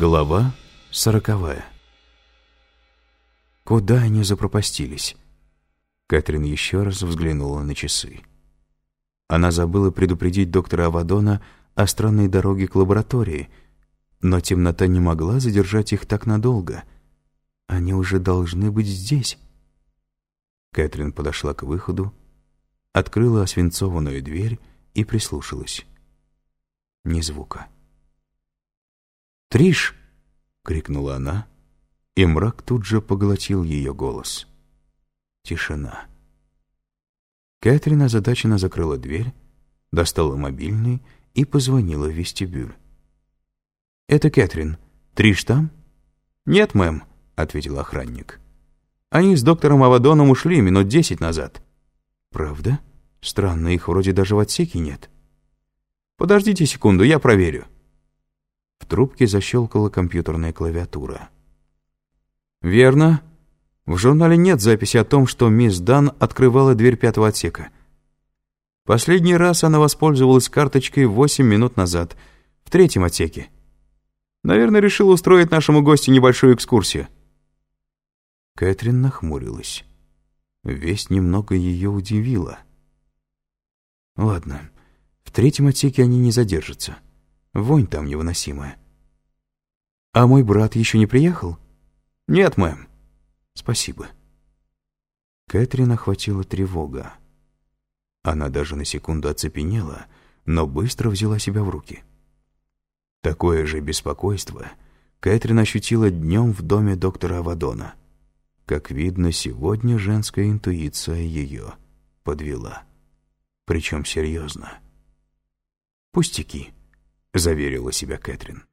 Глава сороковая. Куда они запропастились? Кэтрин еще раз взглянула на часы. Она забыла предупредить доктора Авадона о странной дороге к лаборатории, но темнота не могла задержать их так надолго. Они уже должны быть здесь. Кэтрин подошла к выходу, открыла освинцованную дверь и прислушалась. Ни звука. «Триш!» — крикнула она, и мрак тут же поглотил ее голос. Тишина. Кэтрин озадаченно закрыла дверь, достала мобильный и позвонила в вестибюль. «Это Кэтрин. Триш там?» «Нет, мэм», — ответил охранник. «Они с доктором Авадоном ушли минут десять назад». «Правда? Странно, их вроде даже в отсеке нет». «Подождите секунду, я проверю». Трубке защелкала компьютерная клавиатура. «Верно. В журнале нет записи о том, что мисс Дан открывала дверь пятого отсека. Последний раз она воспользовалась карточкой восемь минут назад, в третьем отсеке. Наверное, решила устроить нашему гостю небольшую экскурсию». Кэтрин нахмурилась. Весть немного ее удивила. «Ладно, в третьем отсеке они не задержатся». Вонь там невыносимая. А мой брат еще не приехал? Нет, мэм. Спасибо. Кэтрин охватила тревога. Она даже на секунду оцепенела, но быстро взяла себя в руки. Такое же беспокойство Кэтрин ощутила днем в доме доктора Авадона. Как видно, сегодня женская интуиция ее подвела. Причем серьезно. Пустяки. — заверила себя Кэтрин.